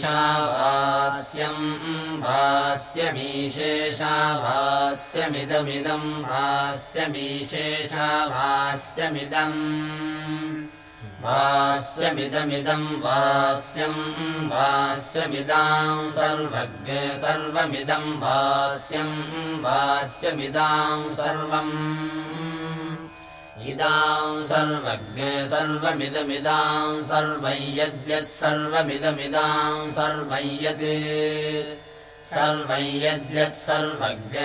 ईशावास्यम् भास्यमीशेषाभास्यमिदमिदम् भास्यमीशेषाभास्यमिदम् भास्यमिदमिदम् वास्यम् वास्यमिदाम् सर्वज्ञ सर्वमिदम् वास्यम् वास्यमिदाम् सर्वम् इदाम् सर्वज्ञ सर्वमिदमिदाम् सर्वमिदमिदाम् सर्वै यत् सर्वै यद्यत् सर्वज्ञ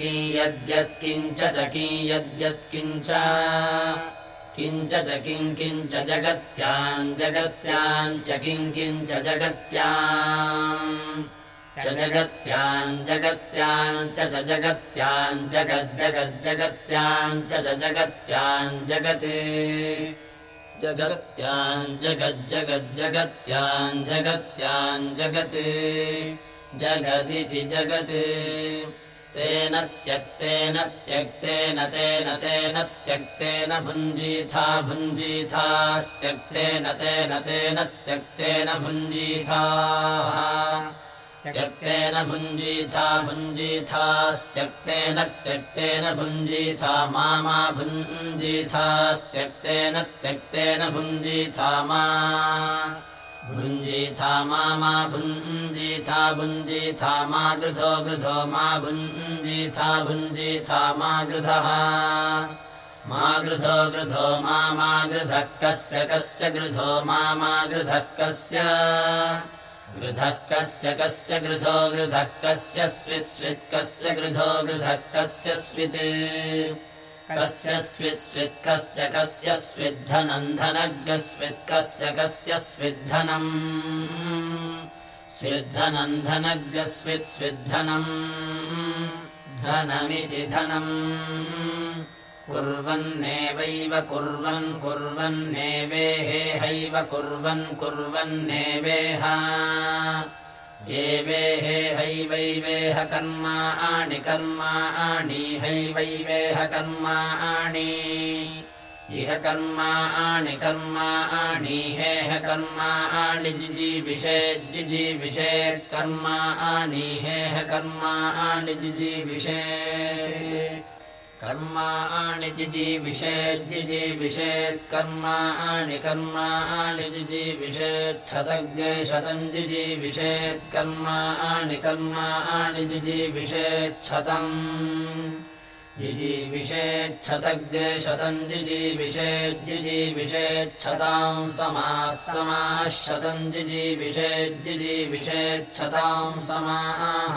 कियद्यत्किञ्च च कियद्यत्किञ्च किञ्च। च किम् किञ्च जगत्याम् जगत्याम् च किम् किञ्च जगत्याम् च जगत्याम् च जगत्याम् च जगत्याम् जगत्। जगदिति जगत्। तेन त्यक्तेन त्यक्तेन तेन तेन त्यक्तेन भुञ्जीथा भुञ्जीथास्त्यक्तेन तेन तेन त्यक्तेन भुञ्जीथा। त्यक्तेन भुञ्जीथा भुञ्जीथास्त्यक्तेन त्यक्तेन भुञ्जीथा मा मा भुञ्जीथास्त्यक्तेन त्यक्तेन भुञ्जीथा मा भुञ्जीथा मा मा भुञ्जीथा भुञ्जीथा मा गृधो गृधो मा भुञ्जीथा भुञ्जीथा मा गृधः मा गृधो गृधो मा मा गृधः कस्य कस्य गृधो मा मा गृधः कस्य गृधः कस्य कस्य गृधो गृधः कस्य स्वित् स्वित् कस्य गृधो गृधः कस्य स्वित् कस्य स्वित् स्वित् कस्य कस्य स्विद्धनम् धनग्स्वित् कस्य कस्य स्विद्धनम् स्विद्धनम् धनग्स्वित् स्विद्धनम् धनमिति धनम् कुर्वन्नेवैव कुर्वन् कुर्वन्नेवेहेहैव कुर्वन् कुर्वन्नेवेह। एवेहेहैवैवेह कर्माणि कर्माणि हैवैवेह कर्माणि इह कर्माणि कर्माणि हेह कर्माणि जिजीविषेज्जिजीविषेत् कर्माणि हेह कर्माणि जिजीविषेत् कर्माणि जिजीविषेज्जिजीविषेत् कर्माणि कर्माणि जिजीविषेच्छतज्ञे शतम् जिजीविषेत् कर्माणि कर्माणि जिजीविषेच्छतम् जिजीविषेच्छतज्ञे शतम् जिजीविषेज्जिजीविषेच्छताम् समाः समाः शतम् जिजीविषेज्जिजीविषेच्छताम् समाः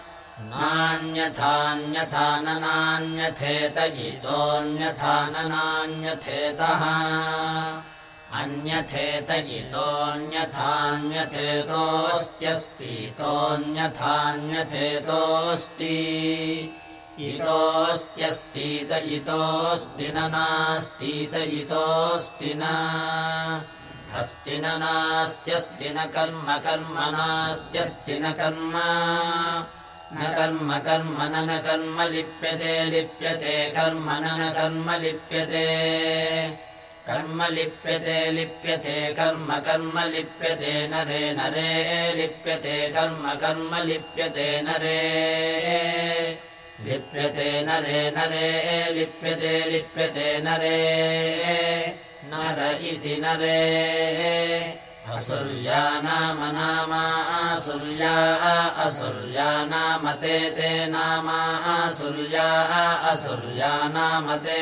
त्वयि न न त्वयि त्वयि नान्यथान्यथा न त्वयि त्वयि नान्यथा नान्यथान्यथा न नान्यथेत इतोऽन्यथा न नान्यथेतः अन्यथेत इतोऽन्यथान्यथेतोऽस्त्यस्तीतोऽन्यथान्यथेतोऽस्ति इतोऽस्त्यस्तीत इतोऽस्ति न। नास्तीत इतोऽस्ति न अस्ति न नास्त्यस्ति न कर्म कर्म नास्त्यस्ति न कर्म न कर्म कर्म न कर्म लिप्यते लिप्यते। कर्म न कर्म लिप्यते। कर्म लिप्यते लिप्यते। कर्म कर्म लिप्यते नरे नरे लिप्यते। कर्म कर्म लिप्यते नरे लिप्यते नरे नरे लिप्यते लिप्यते नरे नर इति नरे असुर्या नाम नाम आसुर्या असुर्या नाम ते नाम आसुर्या असुर्या नाम ते।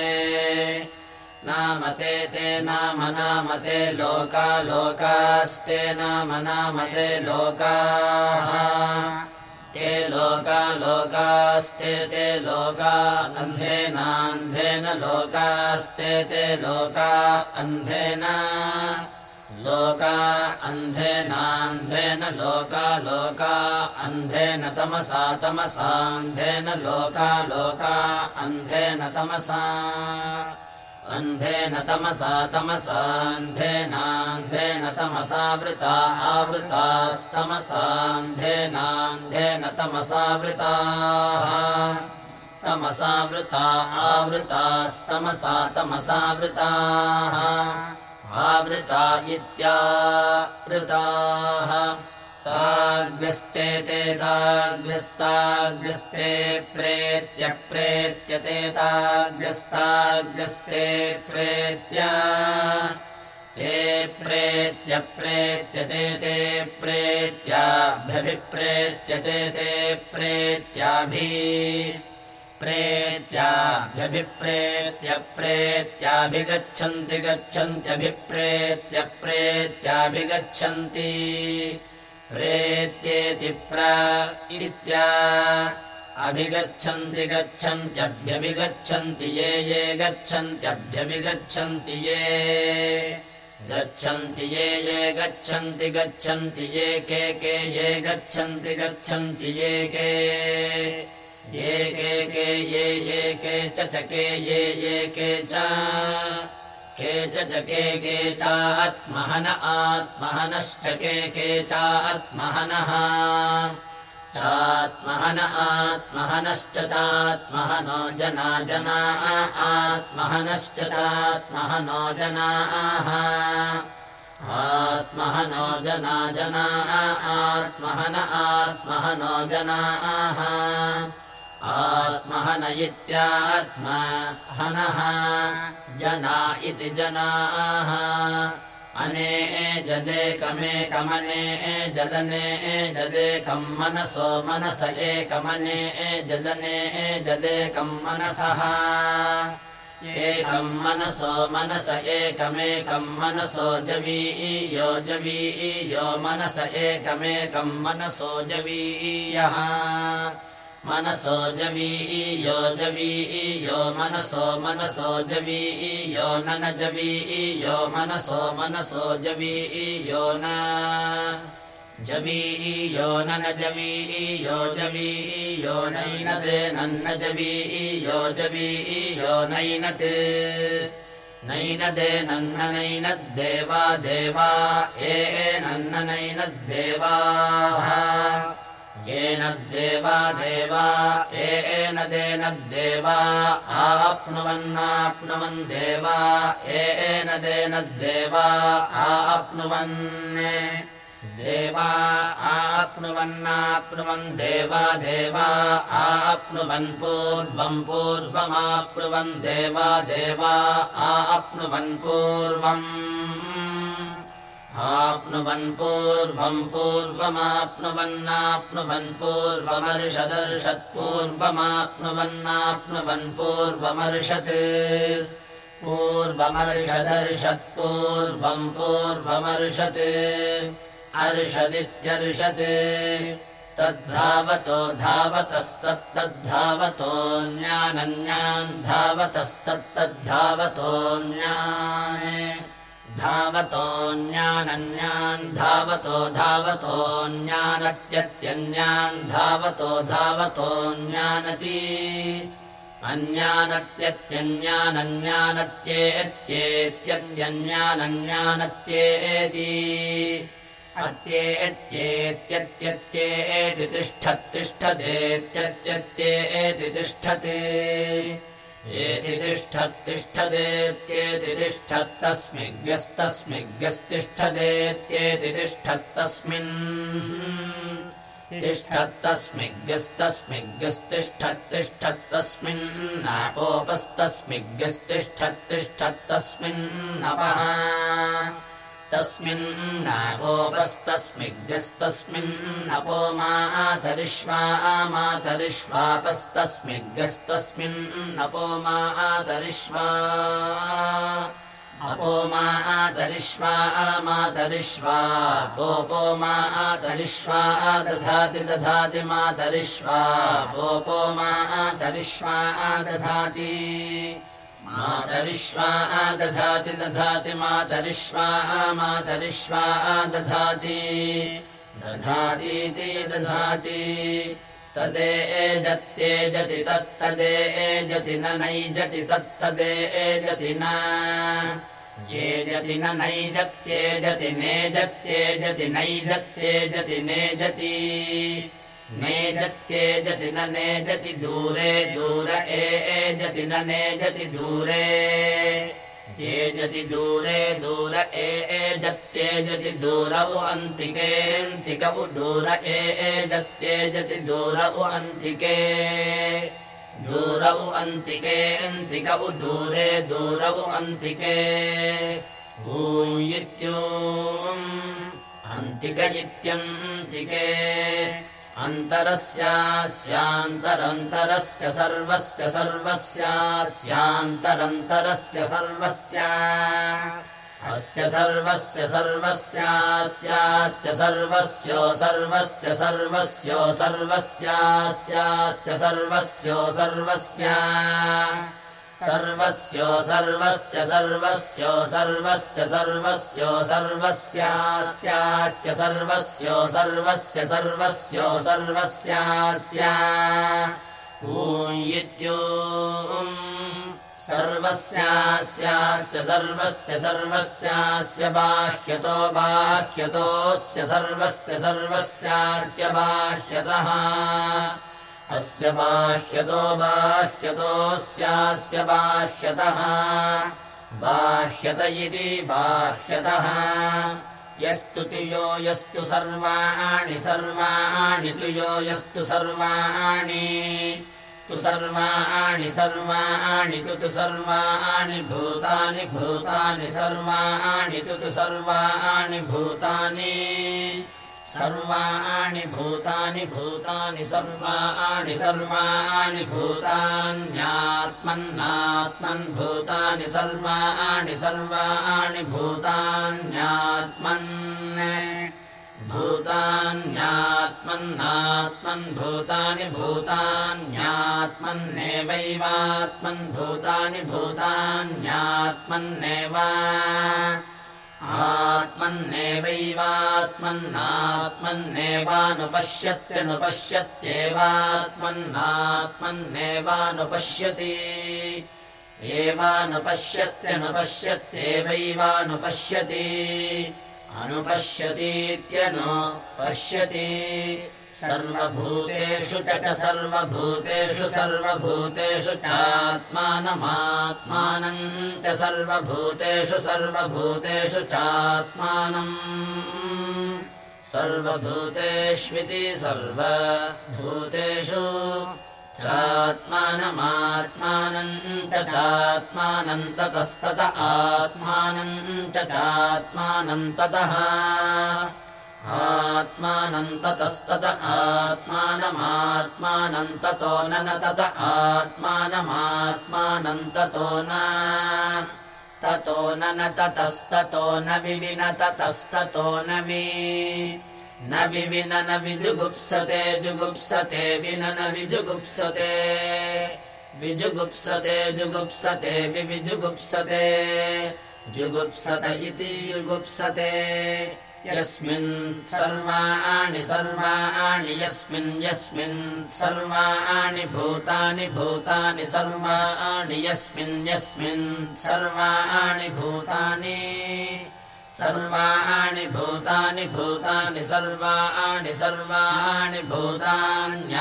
नाम ते ते नाम नाम ते लोका लोकास्ते नाम नाम ते लोकाः। ते लोका लोकास्ते ते लोका अन्धेनान्धेन लोकास्ते ते लोका अन्धेन लोका अन्धेनान्धेन लोका लोका अन्धेन तमसा तमसान्धेन लोका लोका अन्धेन तमसा अन्धेन तमसा तमसान्धेनान्धेन तमसावृता आवृतास्तमसान्धेनान्धेन तमसावृताः तमसावृता आवृतास्तमसा तमसावृताः आवृता इत्यावृताः ताग्स्ते ते ताग्स्ताग्स्ते प्रेत्यप्रेत्यते ताग्स्ताग्स्ते प्रेत्य। ते प्रेत्यप्रेत्यते ते प्रेत्याभ्यभिप्रेत्यते ते प्रेत्याभि प्रेत्याभ्यभिप्रेत्यप्रेत्याभिगच्छन्ति गच्छन्त्यभिप्रेत्यप्रेत्याभिगच्छन्ति प्रेत्येति प्र इत्या। अभिगच्छन्ति गच्छन्त्यभ्यभिगच्छन्ति ये ये गच्छन्त्यभ्यभिगच्छन्ति ये। गच्छन्ति ये ये गच्छन्ति गच्छन्ति ये के के ये गच्छन्ति गच्छन्ति ये के ये के के ये ये के च के ये ये के च। के च के के चात्महन आत्महनश्च के के चात्महनः चात्महन आत्महनश्च चात्महनो जना जना आत्महनश्च चात्महनो जनाः आत्महनो जना जना आत्महन आत्महनो जनाः आत्महन इत्यात्महनः जना इति जनाः। अने जदेकमेकमने जदने जदेकम् मनसो मनस एकमने जदने जदेकम् मनसः। एकम् मनसो मनस एकमेकम् मनसो जवीयो जवीयो मनस एकमेकम् मनसो जवीयः मनसो जवीयो जवीयो मनसो मनसो जवीयो नन जवीयो मनसो मनसो जवीयो न जवीयो नन जवीयो जवीयो नैनदे नन्न जवीयो जवीयो नैनत् नैनदे नन्न नैनद्देवा देवा एनन्न नैनद्देवाः येन देवा देवा एन देन देवा आप्नुवन्नाप्नुवन् देवा एन देन देवा आप्नुवन् देवा आप्नुवन्नाप्नुवन् देवा देवा आप्नुवन् पूर्वम् पूर्वमाप्नुवन् देवा देवा आप्नुवन् पूर्वम् आप्नुवन् पूर्वम् पूर्वमाप्नुवन्नाप्नुवन् पूर्वमर्षदर्शत्पूर्वमाप्नुवन्नाप्नुवन् पूर्वमर्षत् पूर्वमर्षदर्शत्पूर्वम् पूर्वमर्षत् अर्षदित्यर्षत् तद्धावतो धावतस्तत्तद्धावतोऽन्यानन्यान् धावतस्तत्तद्धावतोऽन्यान् धावतोऽन्यानन्यान् धावतो धावतोऽन्यानत्यत्यन्यान् धावतो धावतोऽन्यानति अन्यानत्यत्यन्यानन्यानत्येत्यन्यानन्यानत्येति। अत्येत्येत्यत्यत्येति तिष्ठत्तिष्ठदेत्यत्यत्येति तिष्ठति एति तिष्ठत्तिष्ठदेत्येति तिष्ठत्तस्मिज्ञस्तस्मिज्ञस्तिष्ठदेत्येति तिष्ठत्तस्मिन् तिष्ठत्तस्मिज्ञस्तस्मिज्ञस्तिष्ठत्तिष्ठत्तस्मिन्नपोपस्तस्मिज्ञस्तिष्ठत्तिष्ठत्तस्मिन्नपः तस्मिन्नापोपस्तस्मिग्गस्तस्मिन्नपो मातरिष्वा मातरिष्वापस्तस्मिग्गस्तस्मिन्नपो मातरिष्वा अपो मातरिष्वा मातरिष्वा पोपो दधाति दधाति मातरिष्वा पोपो मातरिष्वा दधाति मातरिश्वा दधाति दधाति मातरिश्वा मातरिश्वा दधाति। दधातीति दधाति। तदे एजत्येजति तत्तदे एजति न नैजति तत्तदे एजति न। येजति न नैजत्येजति नेजत्येजति नैजत्येजति नेजति नेजत्येजति न नेजति दूरे, दूर एजति न नेजति दूरे। एजति दूरे, दूर एजत्येजति दूरौ अन्तिकेऽन्तिकौ दूर एजत्येजति दूरौ अन्तिके दूरौ अन्तिकेऽन्तिकौ दूरे, दूरौ अन्तिके भूयित्यूम् अन्तिक इत्यन्तिके अन्तरस्यास्यान्तरन्तरस्य सर्वस्य सर्वस्यास्यान्तरन्तरस्य सर्वस्य अस्य सर्वस्य सर्वस्यास्यास्य सर्वस्यो सर्वस्य सर्वस्यो सर्वस्यास्यास्य सर्वस्यो सर्वस्य सर्वस्यो सर्वस्य सर्वस्यो सर्वस्य सर्वस्यो सर्वस्यास्यास्य सर्वस्यो सर्वस्य सर्वस्यो सर्वस्यास्य। ऊयित्यो सर्वस्यास्यास्य सर्वस्य सर्वस्यास्य बाह्यतो बाह्यतोऽस्य सर्वस्य सर्वस्यास्य बाह्यतः अस्य बाह्यतो बाह्यतोऽस्यास्य बाह्यतः बाह्यत इति बाह्यतः यस्तु तुयो यस्तु सर्वाणि सर्वाणि तुयो यस्तु सर्वाणि। तु सर्वाणि सर्वाणि तु तु सर्वाणि भूतानि भूतानि सर्वाणि तु तु सर्वाणि भूतानि सर्वाणि भूतानि भूतानि सर्वाणि सर्वाणि भूतान्यात्मन्नात्मन् भूतानि सर्वाणि सर्वाणि भूतान्यात्मन् भूतान्यात्मन्नात्मन् भूतानि भूतान्यात्मन्नेवैवात्मन् भूतानि भूतान्यात्मन्नेव आत्मन्नेवानुपश्यत्यनुपश्यत्येवात्मन्नात्मन्नेवानुपश्यति एवानुपश्यत्यनुपश्यत्येवैवानुपश्यति। अनुपश्यतीत्यनु पश्यति सर्वभूतेषु च सर्वभूतेषु सर्वभूतेषु चात्मानमात्मानम् च सर्वभूतेषु सर्वभूतेषु चात्मानम् सर्वभूतेष्विति सर्वभूतेषु चात्मानमात्मानम् च चात्मानन्ततस्तत आत्मानम् च चात्मानन्ततः आत्मानन्ततस्तत आत्मानमात्मानन्ततो न न तत आत्मानमात्मानन्ततो न ततो न न ततस्ततो न विविन ततस्ततो न वि न विविन न विजुगुप्सते जुगुप्सते विन न विजुगुप्सते विजुगुप्सते जुगुप्सते विविजुगुप्सते जुगुप्सत इति युगुप्सते यस्मिन् सर्वाणि सर्वाणि यस्मिन् यस्मिन् सर्वाणि भूतानि भूतानि सर्वाणि यस्मिन् यस्मिन् सर्वाणि भूतानि सर्वाणि भूतानि भूतानि सर्वाणि सर्वाणि भूतान्यात्मात्मा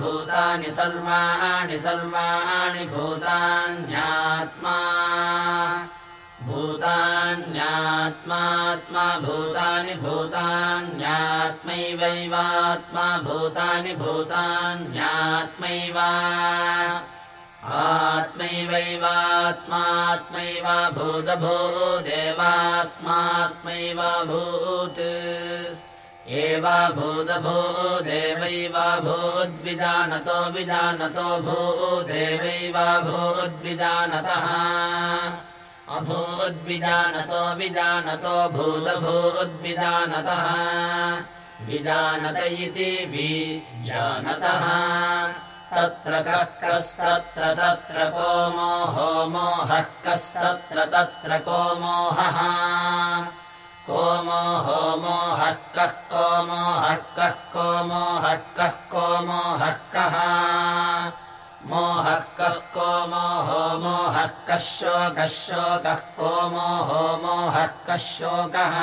भूतानि सर्वाणि सर्वाणि भूतान्यात्मा भूतान्यात्मात्मा भूतानि भूतान्यात्मैवैवात्मा भूतानि भूतान्यात्मैव। आत्मैवैवात्मात्मैव भूतभूदेवात्मात्मैव भूत्। एवा भूतभूदेवैव भूद्विजानतो विजानतो भूदेवैव भूद्विजानतः अभूद्विजानतो विजानतो भूतभूद्विजानतः विजानत इति विजानतः। कस्तत्र कः कस्तत्र तत्र को मोहो मोहः कस्तत्र तत्र को मोहः। को मोहो मोहः कः को मोहः कः को मोहः कः को मोहः कः मोहः कः को मोहो मोहः कः शोकः शोकः को मोहो मोहः कः शोकः?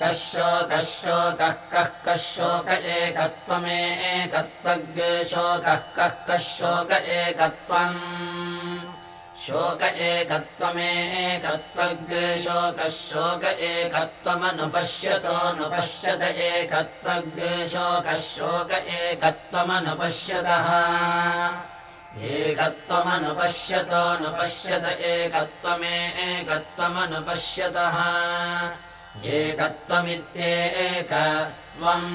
कः शोकः शोकः कः कः शोक एकत्वमेकत्वग्शोकः कः कः शोक एकत्वम् शोक एकत्वमेकत्वग्शोकः शोक एकत्वमनुपश्यतोऽनुपश्यत एकत्वग्शोकः शोक एकत्वमनुपश्यतः। एकत्वमनुपश्यतोऽनुपश्यत एकत्वमेकत्वमनुपश्यतः एकत्वमित्येकत्वम्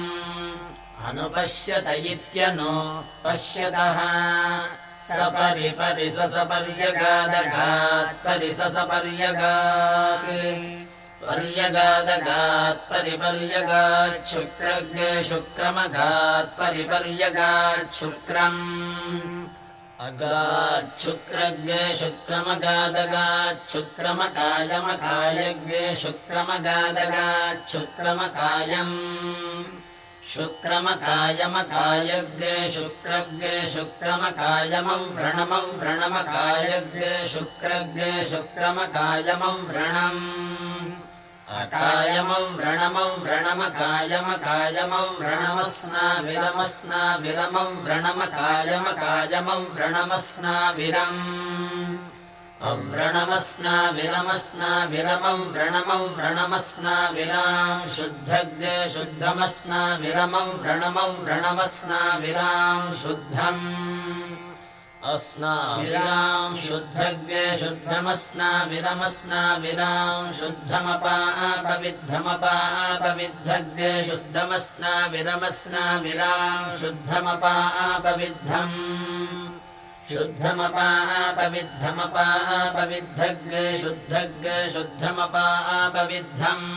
अनुपश्यत इत्यनु पश्यतः सपरिपरि सपर्यगात् पर्यगादगात् परिपर्यगात् शुक्रज्ञ शुक्रमगात् परिपर्यगात् शुक्रम्। अगाच्छुक्रज्ञ शुक्रमगादगात् शुक्रमकायमकायज्ञ शुक्रमगादगात् शुक्रमकायम् शुक्रमकायमकायज्ञ शुक्रज्ञ शुक्रमकायमम् व्रणमम् व्रणमकायज्ञ शुक्रज्ञ शुक्रमकायमम् व्रणम्। अकायमौ व्रणमौ व्रणमकायमकायमौ व्रणमस्ना विरमस्ना विरमौ व्रणमकायमकायमौ व्रणमस्ना विरम् अव्रणमस्ना विरमस्ना विरमौ व्रणमौ व्रणमस्ना विराम् शुद्धज्ञ शुद्धमस्ना विरमौ व्रणमौ व्रणमस्ना विराम् शुद्धम् अस्ना विराम् शुद्धज्ञ शुद्धमस्ना विरमस्ना विराम् शुद्धमपापविद्धमपापविद्धज्ञ शुद्धमस्ना विरमस्ना विराम् शुद्धमपापविद्धम् शुद्धमपापविद्धमपापविद्धज्ञ शुद्धज्ञ शुद्धमपापविद्धम्।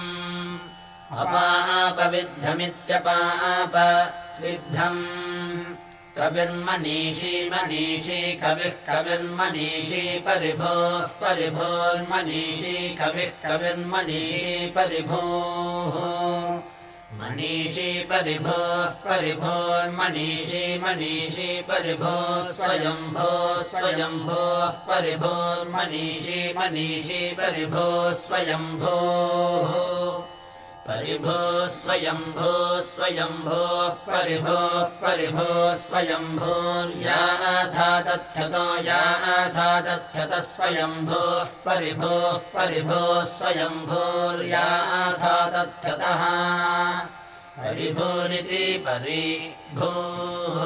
अपापविद्धमित्यपापविद्धम्। कविर्मनीषी मनीषी कविः कविर्मनीषी परिभोः परिभोर्मनीषी कविः कविर्मनीषी परिभोः मनीषी परिभोः परिभोर्मनीषी मनीषी परिभोः स्वयम्भो स्वयम्भोः परिभोर्मनीषी मनीषी परिभोः स्वयम्भोः परिभो स्वयम्भो स्वयम्भोः परिभोः परिभो स्वयम्भोर्याथा तथ्यतो याथा स्वयम्भोः परिभोः परिभो स्वयम्भोर्याथा तथ्यतः परिभोरिति परिभोः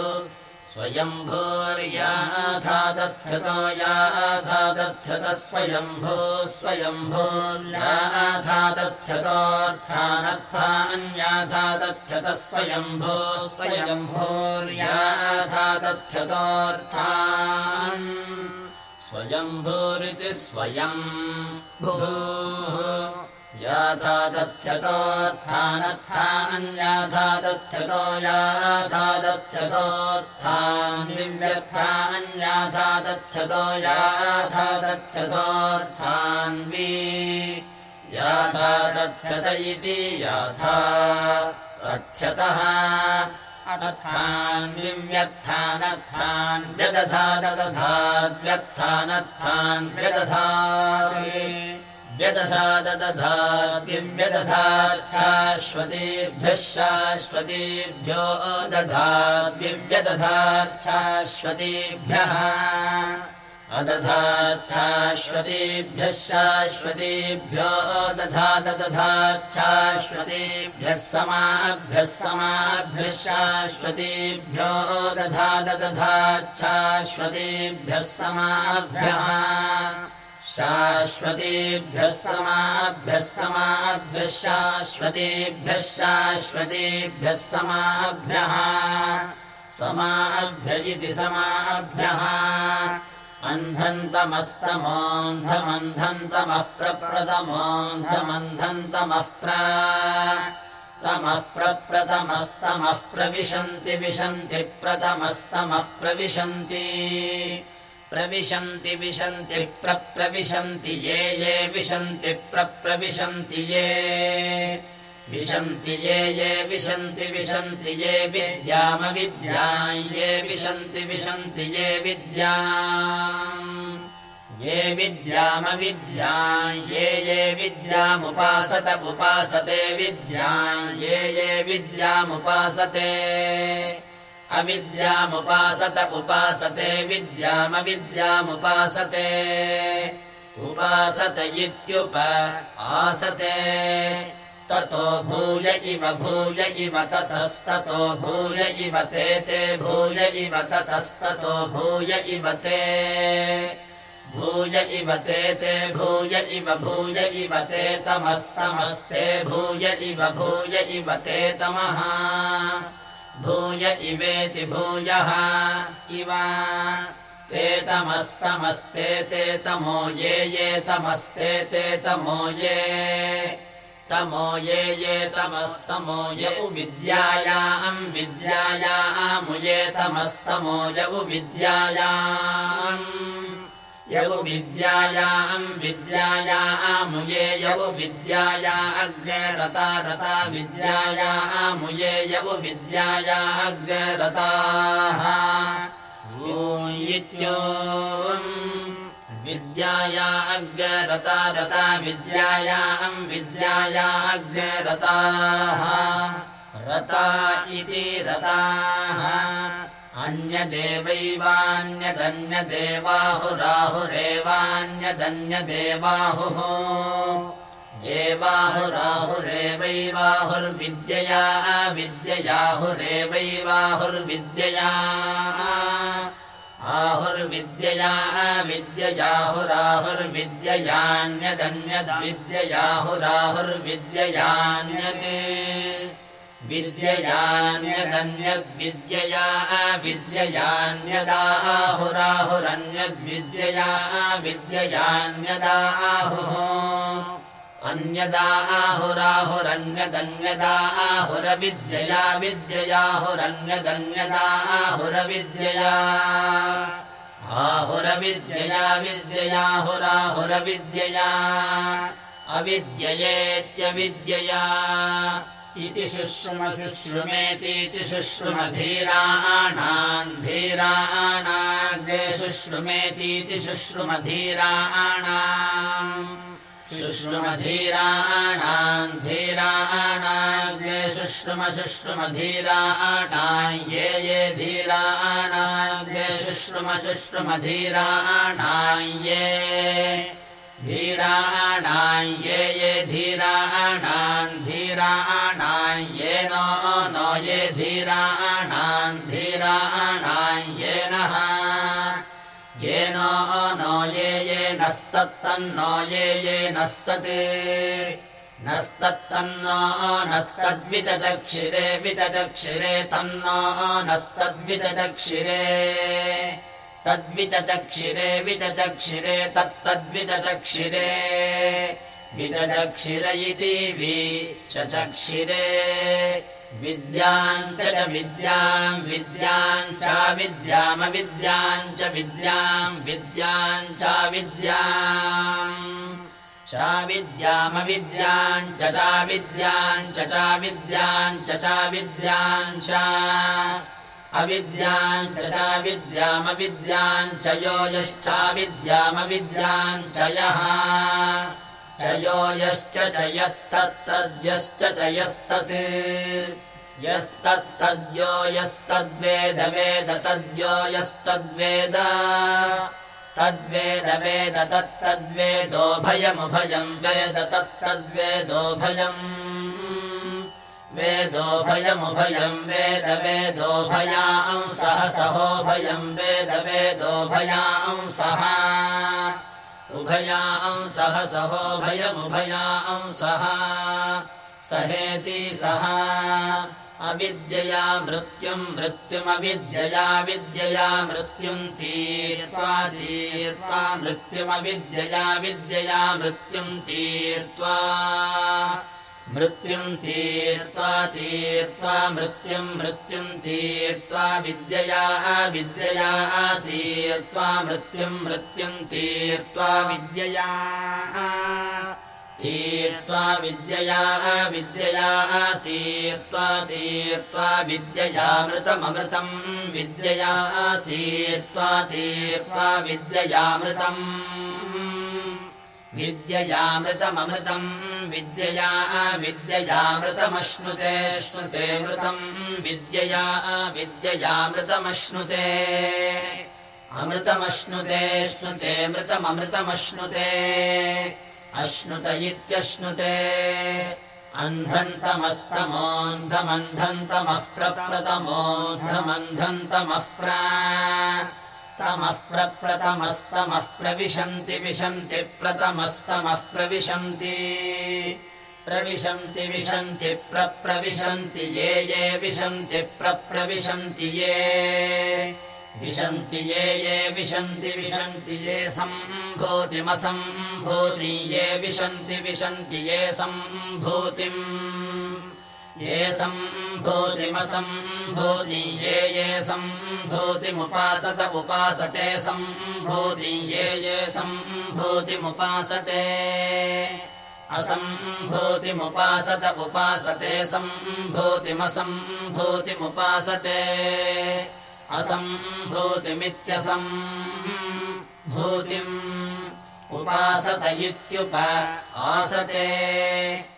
स्वयम्भोर्याथा तथ्यतो याथा तथ्यतः स्वयम्भो स्वयम्भोर्याथा तथ्यतोऽर्थानर्थान्याथा तथ्यतः स्वयम्भो स्वयम्भोर्याथा तथ्यतोऽर्थान् स्वयम्भोरिति स्वयम् भूः याथा तथ्यतोऽर्थानर्थान्याथा तथ्यतो याथा तथ्यतोऽर्थान् विव्यर्थान्याथा तथ्यतो याथा तथ्यतोऽर्थान्वि याथा तथ्यत इति याथा तथ्यतः अर्थान् विव्यर्थानर्थान् व्यदधा ददधाद्व्यर्थानर्थान् व्यदधा व्यदधा ददधाद्विव्यदधाच्छाश्वतीभ्यः शाश्वतीभ्यो दधाद्विव्यदधाच्छाश्वतीभ्यः अदधाच्छाश्वतीभ्यः शाश्वतीभ्यो दधा ददधाच्छाश्वतीभ्यः समाभ्यः समाभ्यः शाश्वतीभ्यो दधा ददधाच्छाश्वतीभ्यः समाभ्यः शाश्वतीभ्यः समाभ्यः समाभ्यः शाश्वतीभ्यः शाश्वतीभ्यः समाभ्यः समाभ्य इति समाभ्यः अन्धन्तमस्तमोऽन्धमन्धन्तमः प्रप्रदमोऽन्धमन्धन्तमः प्र तमः प्रप्रथमस्तमः प्रविशन्ति विशन्ति प्रथमस्तमः प्रविशन्ति प्रविशन्ति विशन्ति प्रप्रविशन्ति ये ये विशन्ति प्रप्रविशन्ति ये। विशन्ति ये ये विशन्ति विशन्ति ये विद्यामविद्या ये विशन्ति विशन्ति ये विद्या। ये विद्यामविद्या ये ये विद्यामुपासत उपासते विद्या ये ये विद्यामुपासते अविद्यामुपासत उपासते विद्यामविद्यामुपासते उपासत इत्युप आसते ततो भूय इव भूय इव ततस्ततो भूय इव ते ते भूय इव ततस्ततो भूय इव ते भूय इव ते ते भूय इव भूय इव ते तमस्तमस्ते भूय इव भूय इव ते तमः भूय इवेति भूयः इव। ते तमस्तमस्ते ते तमो ये ये तमस्ते ते तमो ये। तमो ये ये तमस्तमो य। विद्यायाम् विद्यायामुये तमस्तमो य विद्यायाम् यौ विद्यायाम् विद्यायामुये यौ विद्याया अग्ररता रता विद्यायामुये यौ विद्याया अग्ररताः। इत्यो विद्याया अग्ररता रता विद्यायाम् विद्याया अग्ररताः। रता इति रताः अन्यदेवैवान्यदन्यदेवाहुराहुरेवान्यदन्यदेवाहुः। एवाहुराहुरेवैवाहुर्विद्यया विद्ययाहुरेवैवाहुर्विद्यया। आहुर्विद्यया विद्ययाहुराहुर्विद्ययान्यदन्यद्विद्ययाहुराहुर्विद्ययान्यत् विद्ययान्यदन्यद्विद्यया विद्ययान्यदाहुराहुरन्यद्विद्यया विद्ययान्यदाहुः अन्यदा आहुराहुरन्यदन्यदा आहुरविद्यया विद्ययाहुरन्यदन्यदा आहुरविद्यया आहुरविद्यया विद्ययाहुराहुरविद्यया। अविद्ययेत्यविद्यया इति शुश्रुमशुश्रुमेतीति शुश्रुमधीराणाम् धीराणाग्रे शुश्रुमेतीति शुश्रुमधीराणाम् शुश्रुमधीराणाम् धीराणाग्रे शुश्रुमशुश्रुमधीराणाम् ये ये धीराणाग्रे शुश्रुमशुश्रुमधीराणाम् ये धीराणाम् ये ये धीराणाम् धीराणाम् ये नो नो ये धीराणाम् धीराणाम् ये नः ये नो ये ये नस्तत्तन्नो ये ये नस्तत् नस्तत्तन्नो नस्तद्विचक्षिरे विचक्षिरे तन्नो नस्तद्विचक्षिरे तद्विचक्षिरे विचचक्षिरे तत्तद्विचचक्षिरे विचचक्षिर इति विचचक्षिरे विद्याम् च विद्याम् विद्याम् च विद्यामविद्याम् च विद्याम् विद्याम् च विद्याम् च विद्यामविद्याम् च विद्याम् च। विद्याम् विद्याम् अविद्याम् च विद्यामविद्याम् च यो यश्चाविद्यामविद्याम् च यः च यो यश्च च यस्तत्तद्यश्च च यस्तत् यस्तत्तद्यो यस्तद्वेद वेद तद्यो यस्तद्वेद तद्वेद वेद तत्तद्वेदोभयमुभयम् वेद तत्तद्वेदोभयम् वेदोभयमुभयम् वेद वेदोभयांसः सहोभयम् वेद वेदोभयांसः उभयांसः सहोभयमुभयांसः सहेति सः अविद्यया मृत्युम् मृत्युमविद्यया विद्यया मृत्युम् तीर्त्वा तीर्त्वा मृत्युमविद्यया विद्यया मृत्युम् तीर्त्वा मृत्युम् तीर्त्वा तीर्त्वा मृत्युम् मृत्युम् तीर्त्वा विद्यया विद्यया तीर्त्वा मृत्युम् मृत्युम् तीर्त्वा विद्यया तीर्त्वा विद्यया विद्यया तीर्त्वा तीर्त्वा विद्ययामृतममृतम् विद्यया तीर्त्वा तीर्त्वा विद्ययामृतम् विद्ययामृतममृतम् विद्यया विद्ययामृतमश्नुते श्नुते मृतम् विद्यया विद्ययामृतमश्नुते। अमृतमश्नुते श्नुते मृतममृतमश्नुते। अश्नुत इत्यश्नुते। अन्धन्तमस्तमोऽन्धमन्धन्तमः प्रप्रतमोऽन्धमन्धन्तमः प्र तमः प्रप्रतमस्तमः प्रविशन्ति विशन्ति प्रतमस्तमः प्रविशन्ति। प्रविशन्ति विशन्ति प्रप्रविशन्ति ये ये विशन्ति प्रप्रविशन्ति ये। विशन्ति ये ये विशन्ति विशन्ति ये सम्भूतिमसम्भूति ये विशन्ति विशन्ति ये सम्भूतिम् ये सम्भूतिमसम्भूति ये ये सम्भूतिमुपासत उपासते सम्भूति ये ये सम्भूतिमुपासते। असम्भूतिमुपासत उपासते सम्भूतिमसम्भूतिमुपासते। असम्भूतिमित्यसम् भूतिम् उपासत इत्युप आसते